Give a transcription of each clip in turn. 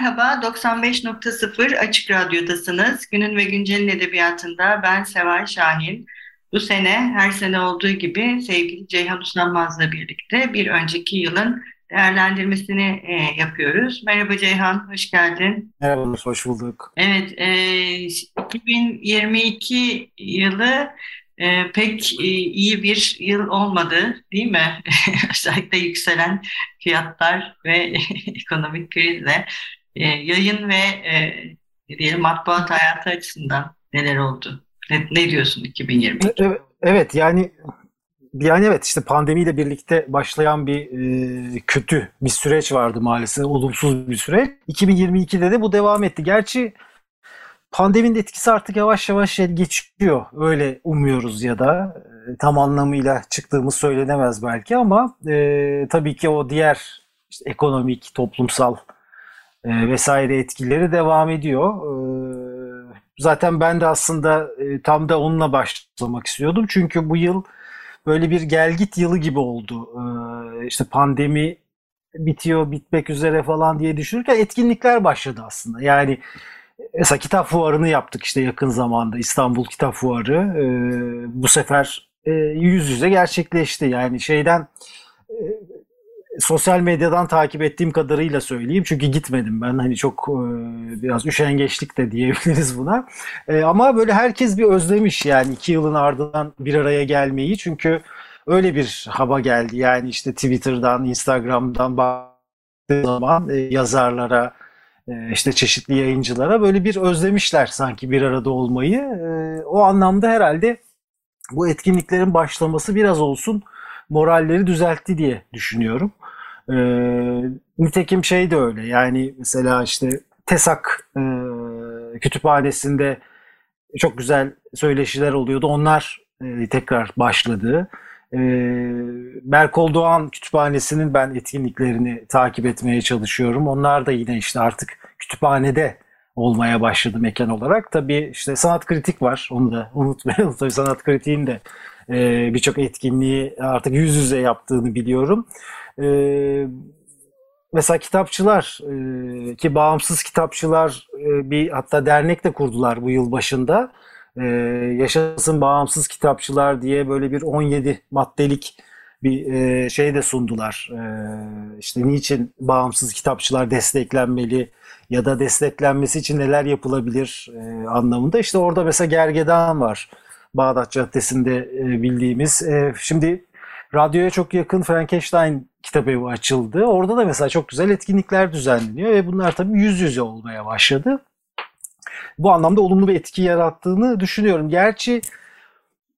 Merhaba, 95.0 Açık Radyo'dasınız. Günün ve Güncel'in edebiyatında ben Seval Şahin. Bu sene her sene olduğu gibi sevgili Ceyhan Uslanmaz'la birlikte bir önceki yılın değerlendirmesini e, yapıyoruz. Merhaba Ceyhan, hoş geldin. Merhaba, hoş bulduk. Evet, e, 2022 yılı e, pek e, iyi bir yıl olmadı değil mi? Özellikle yükselen fiyatlar ve ekonomik krizle e, yayın ve e, diyelim matbuat hayatı açısından neler oldu? Ne, ne diyorsun 2022? Evet, evet yani yani evet işte pandemiyle birlikte başlayan bir e, kötü bir süreç vardı maalesef. Olumsuz bir süreç. 2022'de de bu devam etti. Gerçi pandeminin etkisi artık yavaş yavaş geçiyor. Öyle umuyoruz ya da e, tam anlamıyla çıktığımız söylenemez belki ama e, tabii ki o diğer işte ekonomik, toplumsal e, vesaire etkileri devam ediyor. E, zaten ben de aslında e, tam da onunla başlamak istiyordum. Çünkü bu yıl böyle bir gelgit yılı gibi oldu. E, işte pandemi bitiyor, bitmek üzere falan diye düşünürken etkinlikler başladı aslında. Yani Mesela kitap fuarını yaptık işte yakın zamanda İstanbul Kitap Fuarı. E, bu sefer e, yüz yüze gerçekleşti. Yani şeyden e, sosyal medyadan takip ettiğim kadarıyla söyleyeyim. Çünkü gitmedim ben. Hani çok e, biraz üşengeçlik de diyebiliriz buna. E, ama böyle herkes bir özlemiş yani iki yılın ardından bir araya gelmeyi. Çünkü öyle bir hava geldi. Yani işte Twitter'dan, Instagram'dan baktığı zaman e, yazarlara, e, işte çeşitli yayıncılara böyle bir özlemişler sanki bir arada olmayı. E, o anlamda herhalde bu etkinliklerin başlaması biraz olsun moralleri düzeltti diye düşünüyorum. E, nitekim şey de öyle yani mesela işte TESAK kütüphanesinde çok güzel söyleşiler oluyordu. Onlar tekrar başladı. E, Berkol Doğan Kütüphanesi'nin ben etkinliklerini takip etmeye çalışıyorum. Onlar da yine işte artık kütüphanede olmaya başladı mekan olarak. Tabii işte sanat kritik var. Onu da unutmayalım. Tabii sanat kritiğin de e, birçok etkinliği artık yüz yüze yaptığını biliyorum. E, mesela kitapçılar e, ki bağımsız kitapçılar e, bir hatta dernek de kurdular bu yıl başında. E, Yaşasın Bağımsız Kitapçılar diye böyle bir 17 maddelik bir e, şey de sundular. E, işte niçin bağımsız kitapçılar desteklenmeli ya da desteklenmesi için neler yapılabilir e, anlamında. İşte orada mesela Gergedan var. Bağdat Caddesi'nde e, bildiğimiz. E, şimdi radyoya çok yakın Frankenstein kitap evi açıldı. Orada da mesela çok güzel etkinlikler düzenleniyor ve bunlar tabii yüz yüze olmaya başladı. Bu anlamda olumlu bir etki yarattığını düşünüyorum. Gerçi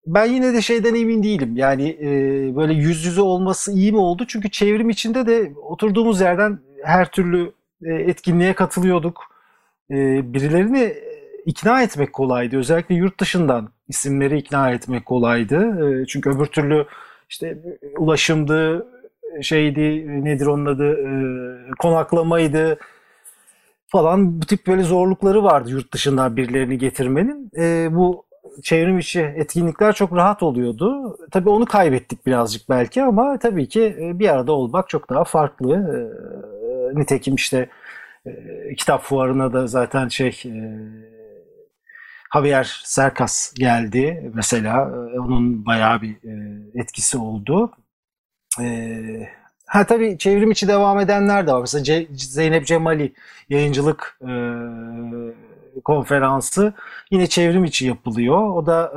ben yine de şeyden emin değilim. Yani e, böyle yüz yüze olması iyi mi oldu? Çünkü çevrim içinde de oturduğumuz yerden her türlü e, etkinliğe katılıyorduk. E, birilerini ikna etmek kolaydı. Özellikle yurt dışından isimleri ikna etmek kolaydı. E, çünkü öbür türlü işte ulaşımdı, şeydi nedir onun adı konaklamaydı falan bu tip böyle zorlukları vardı yurt dışından birilerini getirmenin. bu çevrim içi etkinlikler çok rahat oluyordu. Tabii onu kaybettik birazcık belki ama tabii ki bir arada olmak çok daha farklı. Nitekim işte e, kitap fuarına da zaten şey e, Javier Serkas geldi mesela. E, onun bayağı bir e, etkisi oldu. E, ha tabii çevrim içi devam edenler de var. Mesela Zeynep Cemali yayıncılık konferansı yine çevrim içi yapılıyor. O da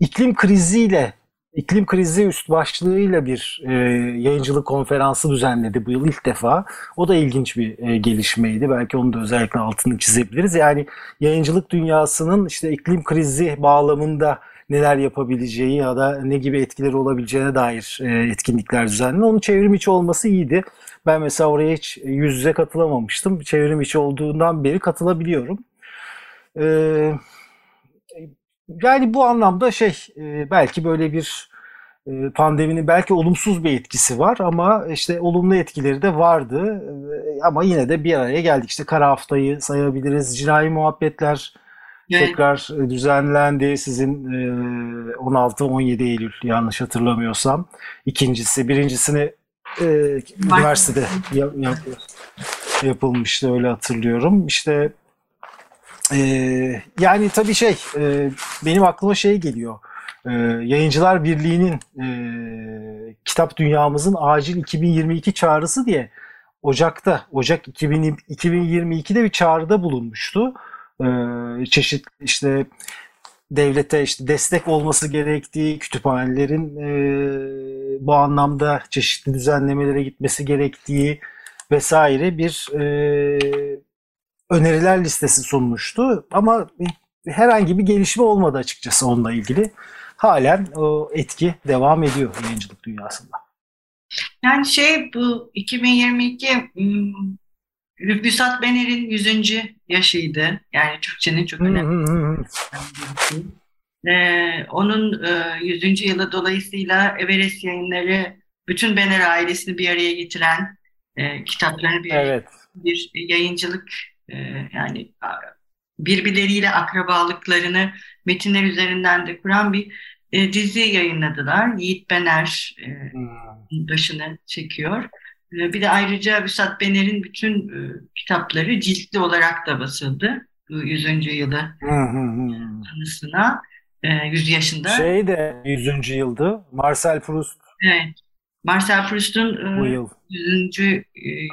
iklim kriziyle iklim krizi üst başlığıyla bir e, yayıncılık konferansı düzenledi bu yıl ilk defa. O da ilginç bir e, gelişmeydi. Belki onu da özellikle altını çizebiliriz. Yani yayıncılık dünyasının işte iklim krizi bağlamında neler yapabileceği ya da ne gibi etkileri olabileceğine dair e, etkinlikler düzenli. Onun çevrim içi olması iyiydi. Ben mesela oraya hiç yüz yüze katılamamıştım. Çevrim içi olduğundan beri katılabiliyorum. Ee, yani bu anlamda şey e, belki böyle bir e, pandeminin belki olumsuz bir etkisi var ama işte olumlu etkileri de vardı. E, ama yine de bir araya geldik. İşte kara haftayı sayabiliriz. Cinayi muhabbetler evet. tekrar düzenlendi. Sizin 16-17 Eylül yanlış hatırlamıyorsam. İkincisi, birincisini üniversitede yap, yap, yapılmıştı öyle hatırlıyorum. İşte yani tabii şey benim aklıma şey geliyor e, Yayıncılar Birliği'nin e, kitap dünyamızın acil 2022 çağrısı diye Ocak'ta, Ocak 2000, 2022'de bir çağrıda bulunmuştu. E, çeşitli işte devlete işte destek olması gerektiği, kütüphanelerin e, bu anlamda çeşitli düzenlemelere gitmesi gerektiği vesaire bir e, öneriler listesi sunmuştu. Ama herhangi bir gelişme olmadı açıkçası onunla ilgili halen o etki devam ediyor yayıncılık dünyasında. Yani şey bu 2022 Rüfusat Bener'in 100. yaşıydı. Yani Türkçenin çok önemli. ee, onun e, 100. yılı dolayısıyla Everest yayınları bütün Bener ailesini bir araya getiren e, kitaplarını bir, evet. bir yayıncılık e, yani birbirleriyle akrabalıklarını metinler üzerinden de kuran bir e, dizi yayınladılar. Yiğit Bener e, hmm. başını çekiyor. E, bir de ayrıca Vüsat Bener'in bütün e, kitapları ciltli olarak da basıldı. Bu 100. yılı anısına. E, 100 yaşında. Şey de 100. yıldı. Marcel Proust. Evet. Marcel Proust'un e, 100. E,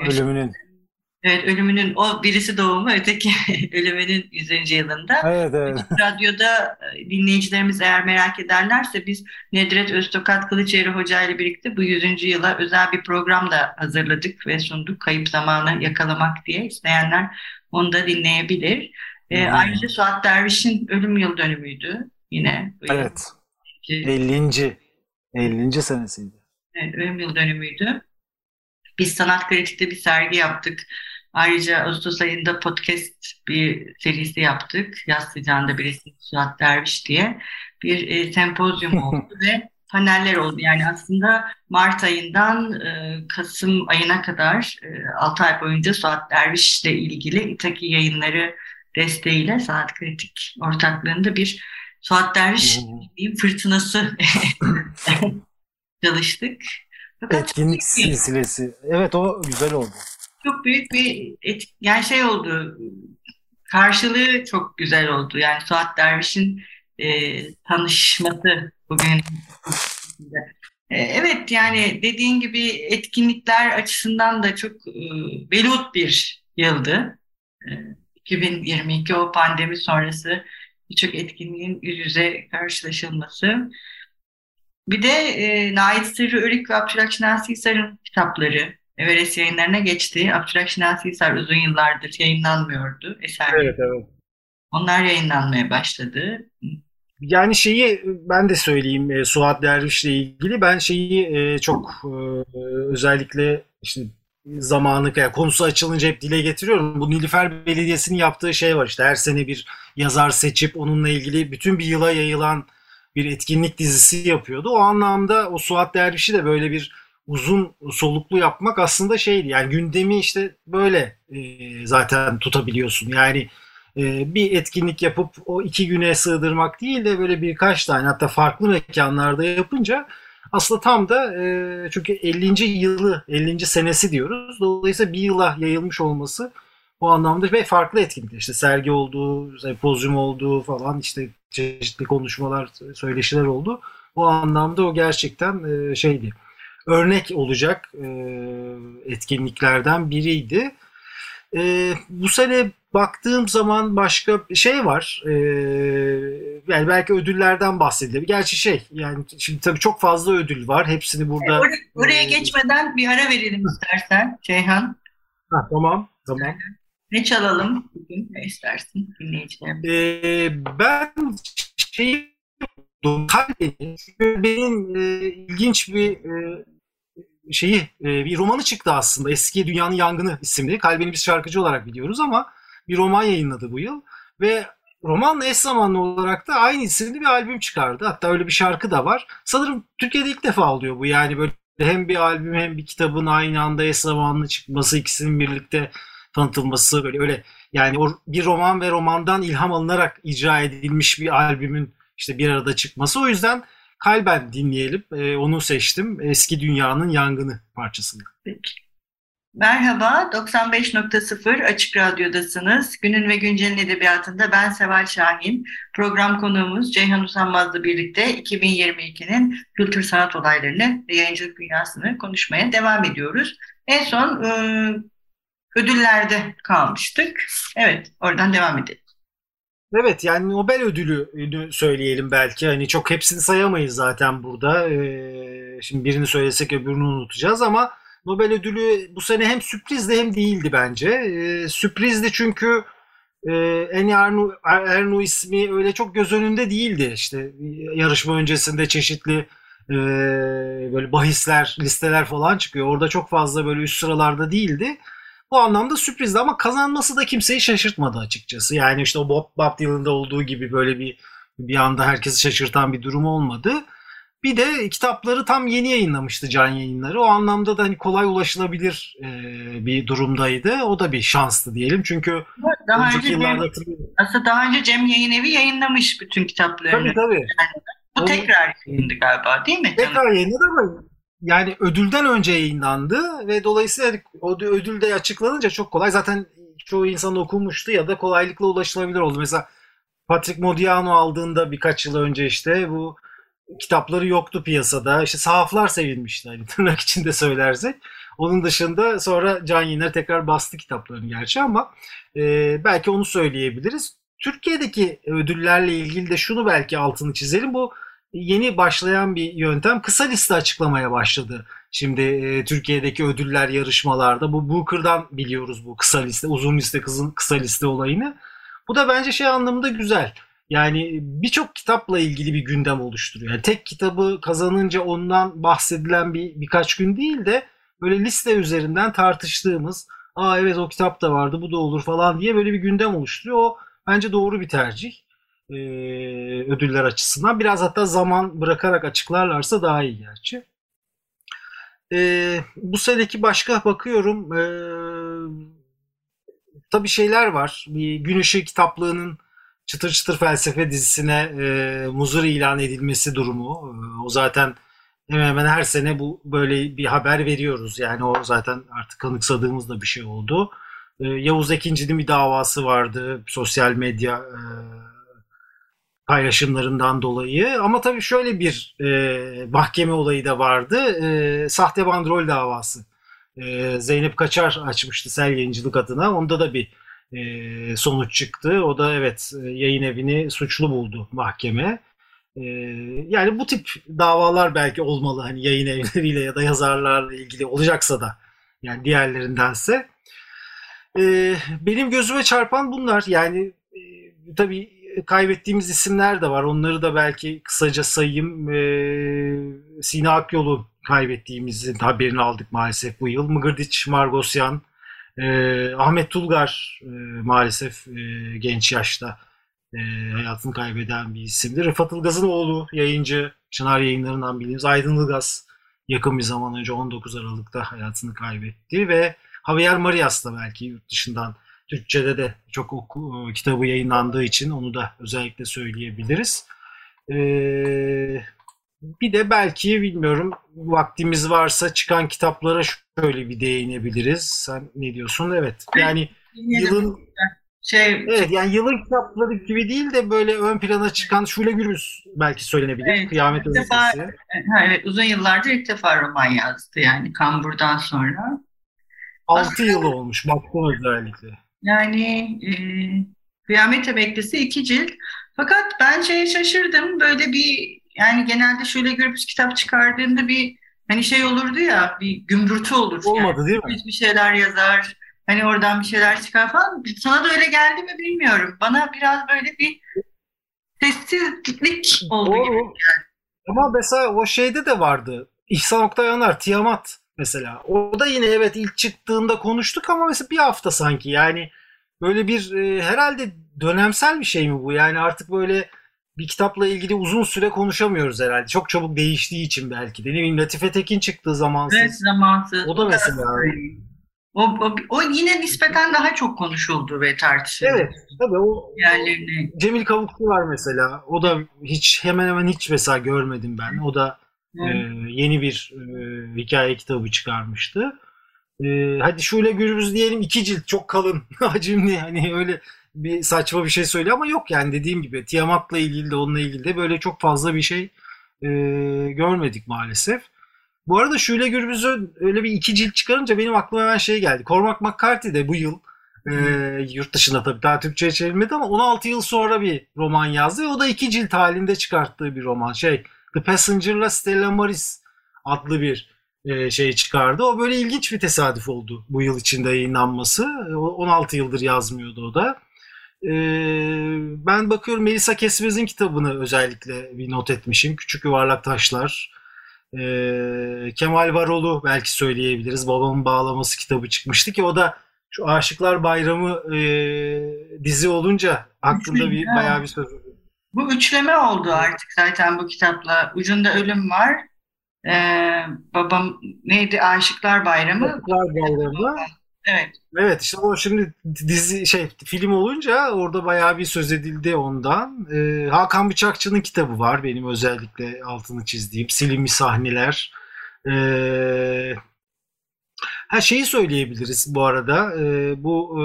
ölümünün Evet, ölümünün o birisi doğumu, öteki ölümünün 100. yılında. Evet, evet. Radyoda e, dinleyicilerimiz eğer merak ederlerse biz Nedret Öztokat Kılıçeri Hoca ile birlikte bu 100. yıla özel bir program da hazırladık ve sunduk. Kayıp zamanı yakalamak diye isteyenler onu da dinleyebilir. E, hmm. ayrıca Suat Derviş'in ölüm yıl dönümüydü yine. Evet. Yıl. 50. 50. senesiydi. Evet, ölüm yıl dönümüydü. Biz sanat kritikte bir sergi yaptık. Ayrıca Ağustos ayında podcast bir serisi yaptık. Yaz sıcağında birisi Suat Derviş diye bir e, sempozyum oldu ve paneller oldu. Yani aslında Mart ayından e, Kasım ayına kadar e, 6 ay boyunca Suat Derviş ile ilgili İtaki yayınları desteğiyle Sanat Kritik ortaklığında bir Suat Derviş hmm. fırtınası çalıştık. Etkinlik silsilesi. Evet o güzel oldu çok büyük bir et, yani şey oldu karşılığı çok güzel oldu. Yani Suat Derviş'in e, tanışması bugün. E, evet yani dediğin gibi etkinlikler açısından da çok e, velut bir yıldı. E, 2022 o pandemi sonrası birçok etkinliğin yüz yüze karşılaşılması. Bir de e, Nait Sırrı Örük ve Abdülhak Hisar'ın kitapları Everest yayınlarına geçti. Abdülhak Hisar uzun yıllardır yayınlanmıyordu. Eser evet, evet. Onlar yayınlanmaya başladı. Yani şeyi ben de söyleyeyim e, Suat Derviş'le ilgili. Ben şeyi e, çok e, özellikle işte zamanı yani konusu açılınca hep dile getiriyorum. Bu Nilüfer Belediyesi'nin yaptığı şey var işte her sene bir yazar seçip onunla ilgili bütün bir yıla yayılan bir etkinlik dizisi yapıyordu. O anlamda o Suat Derviş'i de böyle bir uzun soluklu yapmak aslında şeydi. Yani gündemi işte böyle e, zaten tutabiliyorsun. Yani e, bir etkinlik yapıp o iki güne sığdırmak değil de böyle birkaç tane hatta farklı mekanlarda yapınca aslında tam da e, çünkü 50. yılı 50. senesi diyoruz. Dolayısıyla bir yıla yayılmış olması bu anlamda ve farklı etkinlikler işte sergi olduğu, sempozyum olduğu falan işte çeşitli konuşmalar, söyleşiler oldu. Bu anlamda o gerçekten e, şeydi örnek olacak e, etkinliklerden biriydi. E, bu sene baktığım zaman başka şey var. E, yani belki ödüllerden bahsedelim. Gerçi şey yani şimdi tabii çok fazla ödül var. Hepsini burada... Oraya, oraya e, geçmeden bir ara verelim istersen Ceyhan. Ha, tamam, tamam. Ne çalalım bugün? Ne istersin dinleyicilerimiz? E, ben şey Kalbeni, benim e, ilginç bir e, şeyi e, bir romanı çıktı aslında. Eski Dünyanın Yangını isimli. Kalbeni biz şarkıcı olarak biliyoruz ama bir roman yayınladı bu yıl. Ve romanla eş zamanlı olarak da aynı isimli bir albüm çıkardı. Hatta öyle bir şarkı da var. Sanırım Türkiye'de ilk defa oluyor bu. Yani böyle hem bir albüm hem bir kitabın aynı anda eş zamanlı çıkması, ikisinin birlikte tanıtılması böyle öyle yani o bir roman ve romandan ilham alınarak icra edilmiş bir albümün işte bir arada çıkması. O yüzden kalben dinleyelim. E, onu seçtim. Eski Dünyanın Yangını parçasını. Peki. Merhaba, 95.0 Açık Radyo'dasınız. Günün ve Güncel'in edebiyatında ben Seval Şahin. Program konuğumuz Ceyhan Usanmaz'la birlikte 2022'nin kültür sanat olaylarını ve yayıncılık dünyasını konuşmaya devam ediyoruz. En son e, ödüllerde kalmıştık. Evet, oradan devam edelim. Evet yani Nobel ödülü söyleyelim belki. Hani çok hepsini sayamayız zaten burada. Ee, şimdi birini söylesek öbürünü unutacağız ama Nobel ödülü bu sene hem sürprizdi hem değildi bence. Ee, sürprizdi çünkü e, Eni Ernu, ismi öyle çok göz önünde değildi. İşte yarışma öncesinde çeşitli e, böyle bahisler, listeler falan çıkıyor. Orada çok fazla böyle üst sıralarda değildi. Bu anlamda sürprizdi ama kazanması da kimseyi şaşırtmadı açıkçası. Yani işte o Bob, Bob Dylan'da olduğu gibi böyle bir bir anda herkesi şaşırtan bir durum olmadı. Bir de kitapları tam yeni yayınlamıştı Can Yayınları. O anlamda da hani kolay ulaşılabilir e, bir durumdaydı. O da bir şanstı diyelim. Çünkü daha önce yıllarda... Cem, aslında daha önce Cem Yayın Evi yayınlamış bütün kitaplarını. Tabii tabii. Yani, bu o, tekrar yayınlandı galiba değil mi? Tekrar yayınladı ama yani ödülden önce yayınlandı ve dolayısıyla o ödül de açıklanınca çok kolay. Zaten çoğu insan okumuştu ya da kolaylıkla ulaşılabilir oldu. Mesela Patrick Modiano aldığında birkaç yıl önce işte bu kitapları yoktu piyasada. İşte sahaflar sevilmişti hani tırnak içinde söylersek. Onun dışında sonra Can Yener tekrar bastı kitaplarını gerçi ama e, belki onu söyleyebiliriz. Türkiye'deki ödüllerle ilgili de şunu belki altını çizelim. Bu yeni başlayan bir yöntem kısa liste açıklamaya başladı. Şimdi e, Türkiye'deki ödüller yarışmalarda bu Booker'dan biliyoruz bu kısa liste, uzun liste, kızın kısa liste olayını. Bu da bence şey anlamında güzel. Yani birçok kitapla ilgili bir gündem oluşturuyor. Yani tek kitabı kazanınca ondan bahsedilen bir birkaç gün değil de böyle liste üzerinden tartıştığımız, aa evet o kitap da vardı, bu da olur falan diye böyle bir gündem oluşturuyor. O bence doğru bir tercih e, ödüller açısından. Biraz hatta zaman bırakarak açıklarlarsa daha iyi gerçi. E, bu seneki başka bakıyorum. E, tabii şeyler var. Bir Gün Işığı kitaplığının Çıtır Çıtır Felsefe dizisine e, muzur ilan edilmesi durumu. E, o zaten hemen hemen her sene bu böyle bir haber veriyoruz. Yani o zaten artık kanıksadığımız da bir şey oldu. E, Yavuz Ekinci'nin bir davası vardı. Sosyal medya e, paylaşımlarından dolayı. Ama tabii şöyle bir e, mahkeme olayı da vardı. E, sahte bandrol davası. E, Zeynep Kaçar açmıştı Sel Yayıncılık adına. Onda da bir e, sonuç çıktı. O da evet e, yayın evini suçlu buldu mahkeme. E, yani bu tip davalar belki olmalı hani yayın evleriyle ya da yazarlarla ilgili olacaksa da yani diğerlerindense. E, benim gözüme çarpan bunlar yani e, tabii kaybettiğimiz isimler de var. Onları da belki kısaca sayayım. E, Sina Akyol'u kaybettiğimizin haberini aldık maalesef bu yıl. Mıgırdiç Margosyan, e, Ahmet Tulgar e, maalesef e, genç yaşta e, hayatını kaybeden bir isimdir. Rıfat Ilgaz'ın oğlu yayıncı Çınar yayınlarından bildiğimiz Aydın Ilgaz yakın bir zaman önce 19 Aralık'ta hayatını kaybetti ve Javier Marias da belki yurt dışından Türkçe'de de çok oku, e, kitabı yayınlandığı için onu da özellikle söyleyebiliriz. Ee, bir de belki bilmiyorum vaktimiz varsa çıkan kitaplara şöyle bir değinebiliriz. Sen ne diyorsun? Evet. Yani yılın şey Evet yani yılın kitapları gibi değil de böyle ön plana çıkan Şule Gürbüz belki söylenebilir. Evet, Kıyamet Ötesi. Evet uzun yıllardır ilk defa roman yazdı yani Kambur'dan sonra. 6 yıl olmuş baktım özellikle. Yani e, Kıyamet Emeklisi iki cilt. Fakat ben şeye şaşırdım. Böyle bir yani genelde şöyle görüp kitap çıkardığında bir hani şey olurdu ya bir gümbürtü olur. Olmadı yani. değil mi? Bir şeyler yazar. Hani oradan bir şeyler çıkar falan. Sana da öyle geldi mi bilmiyorum. Bana biraz böyle bir sessizlik oldu Doğru. gibi Ama mesela o şeyde de vardı. İhsan Oktay Anar, Tiamat mesela. O da yine evet ilk çıktığında konuştuk ama mesela bir hafta sanki yani böyle bir e, herhalde dönemsel bir şey mi bu? Yani artık böyle bir kitapla ilgili uzun süre konuşamıyoruz herhalde. Çok çabuk değiştiği için belki de. Ne bileyim Latife Tekin çıktığı zamansız. Evet zamansız. O da mesela. O, o, o yine nispeten daha çok konuşuldu ve tartışıldı. Evet. Tabii o yerlerini. Cemil Kavuklu var mesela. O da hiç hemen hemen hiç mesela görmedim ben. O da e, yeni bir e, hikaye kitabı çıkarmıştı. E, hadi şöyle Gürbüz diyelim iki cilt çok kalın hacimli hani öyle bir saçma bir şey söylüyor ama yok yani dediğim gibi Tiamat'la ilgili de onunla ilgili de böyle çok fazla bir şey e, görmedik maalesef. Bu arada Şule Gürbüz'ü öyle bir iki cilt çıkarınca benim aklıma hemen şey geldi. Cormac McCarthy de bu yıl e, yurt dışında tabii daha Türkçe'ye çevrilmedi ama 16 yıl sonra bir roman yazdı. O da iki cilt halinde çıkarttığı bir roman. Şey The Passenger'la Stella Maris adlı bir e, şey çıkardı. O böyle ilginç bir tesadüf oldu bu yıl içinde yayınlanması. 16 yıldır yazmıyordu o da. E, ben bakıyorum Melisa Kesmez'in kitabını özellikle bir not etmişim. Küçük Yuvarlak Taşlar. E, Kemal Varol'u belki söyleyebiliriz. Babamın Bağlaması kitabı çıkmıştı ki o da şu Aşıklar Bayramı e, dizi olunca aklında bir bayağı bir söz. Bu üçleme oldu artık zaten bu kitapla. Ucunda ölüm var. Ee, babam neydi? Aşıklar Bayramı. Aşıklar Bayramı. Evet. Evet işte o şimdi dizi şey film olunca orada bayağı bir söz edildi ondan. Ee, Hakan Bıçakçı'nın kitabı var benim özellikle altını çizdiğim silinmiş sahneler. Ee, her şeyi söyleyebiliriz bu arada. Ee, bu e,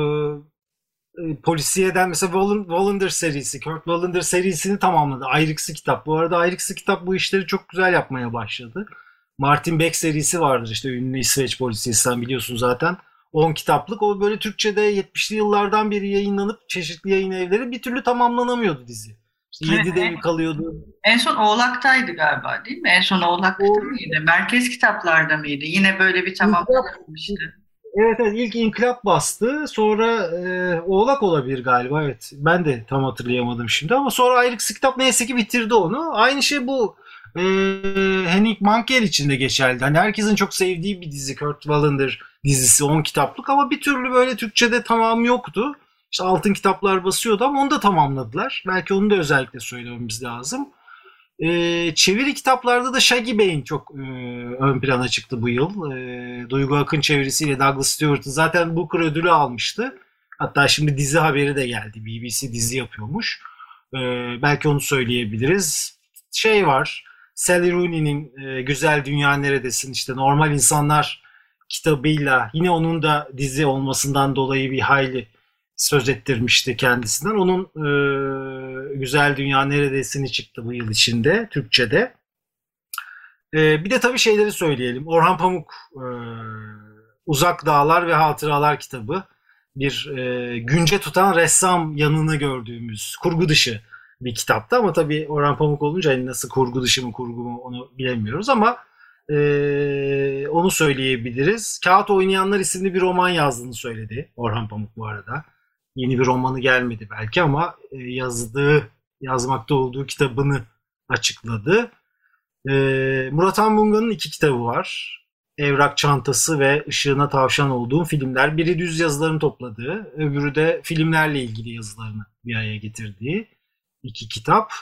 e polisiyeden mesela Wallander serisi, Kurt Wallander serisini tamamladı. Ayrıksı kitap. Bu arada Ayrıksı kitap bu işleri çok güzel yapmaya başladı. Martin Beck serisi vardır işte ünlü İsveç polisiyesi sen biliyorsun zaten. 10 kitaplık. O böyle Türkçe'de 70'li yıllardan beri yayınlanıp çeşitli yayın evleri bir türlü tamamlanamıyordu dizi. İşte 7'de mi kalıyordu? En son Oğlak'taydı galiba değil mi? En son Oğlak'ta o... mıydı? Merkez kitaplarda mıydı? Yine böyle bir tamamlanmıştı. Evet evet ilk İnkılap bastı. Sonra e, Oğlak olabilir galiba evet. Ben de tam hatırlayamadım şimdi ama sonra Ayrıksı kitap neyse ki bitirdi onu. Aynı şey bu e, Henning Mankell için de geçerli. Hani herkesin çok sevdiği bir dizi Kurt Wallander dizisi 10 kitaplık ama bir türlü böyle Türkçe'de tamamı yoktu. İşte altın kitaplar basıyordu ama onu da tamamladılar. Belki onu da özellikle söylememiz lazım. Ee, çeviri kitaplarda da Shaggy Bey'in çok e, ön plana çıktı bu yıl. E, Duygu Akın çevirisiyle Douglas Stewart'ın zaten Booker ödülü almıştı. Hatta şimdi dizi haberi de geldi. BBC dizi yapıyormuş. E, belki onu söyleyebiliriz. Şey var. Sally Rooney'nin e, Güzel Dünya Neredesin işte normal insanlar kitabıyla yine onun da dizi olmasından dolayı bir hayli söz ettirmişti kendisinden. Onun e, Güzel Dünya Neredesini çıktı bu yıl içinde Türkçe'de. E, bir de tabii şeyleri söyleyelim. Orhan Pamuk e, Uzak Dağlar ve Hatıralar kitabı. Bir e, günce tutan ressam yanını gördüğümüz kurgu dışı bir kitaptı ama tabii Orhan Pamuk olunca hani nasıl kurgu dışı mı kurgu mu onu bilemiyoruz ama ee, onu söyleyebiliriz. Kağıt Oynayanlar isimli bir roman yazdığını söyledi Orhan Pamuk bu arada. Yeni bir romanı gelmedi belki ama e, yazdığı, yazmakta olduğu kitabını açıkladı. Ee, Murat Anbunga'nın iki kitabı var. Evrak Çantası ve Işığına Tavşan olduğum filmler. Biri düz yazılarını topladığı, öbürü de filmlerle ilgili yazılarını bir araya getirdiği iki kitap.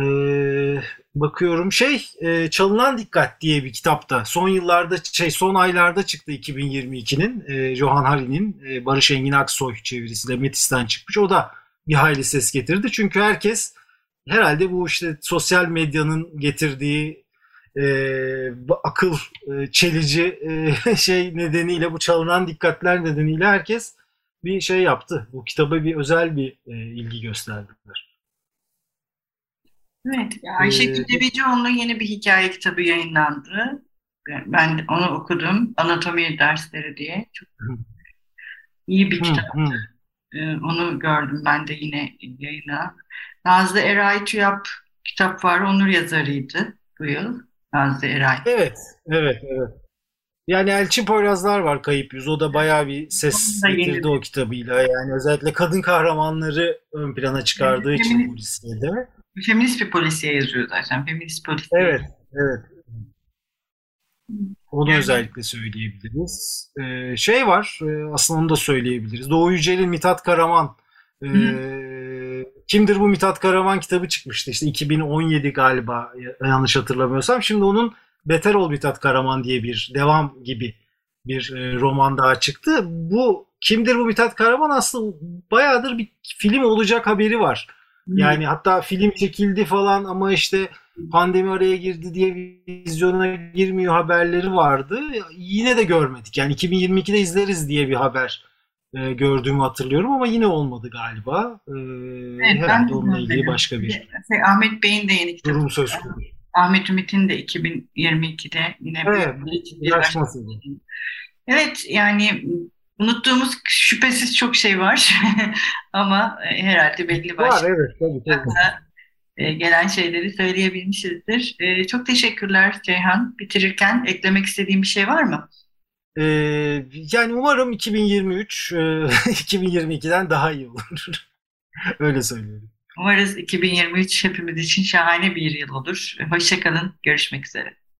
Ee, bakıyorum şey e, Çalınan Dikkat diye bir kitapta son yıllarda şey son aylarda çıktı 2022'nin e, Johan Hari'nin e, Barış Engin Aksoy çevirisiyle Metis'ten çıkmış. O da bir hayli ses getirdi. Çünkü herkes herhalde bu işte sosyal medyanın getirdiği e, akıl e, çelici e, şey nedeniyle bu çalınan dikkatler nedeniyle herkes bir şey yaptı. Bu kitaba bir özel bir e, ilgi gösterdiler. Evet, Ayşe ee, Kütebecioğlu'nun yeni bir hikaye kitabı yayınlandı. Ben onu okudum. Anatomi dersleri diye. Çok iyi bir kitaptı. Ee, onu gördüm ben de yine yayına. Nazlı Eray Tüyap kitap var. Onur yazarıydı bu yıl. Nazlı Eray. Evet, evet, evet. Yani Elçin Poyrazlar var Kayıp Yüz. O da bayağı bir ses getirdi o kitabıyla. Yani özellikle kadın kahramanları ön plana çıkardığı evet, için polisiyede. Feminist bir polisiye yazıyor zaten. Feminist polisiye. Evet, evet. Onu yani. özellikle söyleyebiliriz. Ee, şey var, e, aslında onu da söyleyebiliriz. Doğu Yücel'in Mithat Karaman e, Kimdir bu Mithat Karaman kitabı çıkmıştı. İşte 2017 galiba yanlış hatırlamıyorsam. Şimdi onun Beter Ol Mithat Karaman diye bir devam gibi bir e, roman daha çıktı. Bu kimdir bu Mithat Karaman aslında bayağıdır bir film olacak haberi var. Yani hatta film çekildi falan ama işte pandemi araya girdi diye vizyona girmiyor haberleri vardı. Yine de görmedik. Yani 2022'de izleriz diye bir haber e, gördüğümü hatırlıyorum ama yine olmadı galiba. E, evet, herhalde onunla ilgili başka bir şey, Ahmet Bey'in de yeni kitabı. Durum söz konusu. Ahmet Ümit'in de 2022'de yine evet, bir, bir Evet yani unuttuğumuz şüphesiz çok şey var ama e, herhalde belli başlı. Var evet tabii tabii. E, gelen şeyleri söyleyebilmişizdir. E, çok teşekkürler Ceyhan. Bitirirken eklemek istediğim bir şey var mı? Ee, yani umarım 2023 2022'den daha iyi olur. Öyle söylüyorum. Umarız 2023 hepimiz için şahane bir yıl olur. Hoşçakalın. Görüşmek üzere.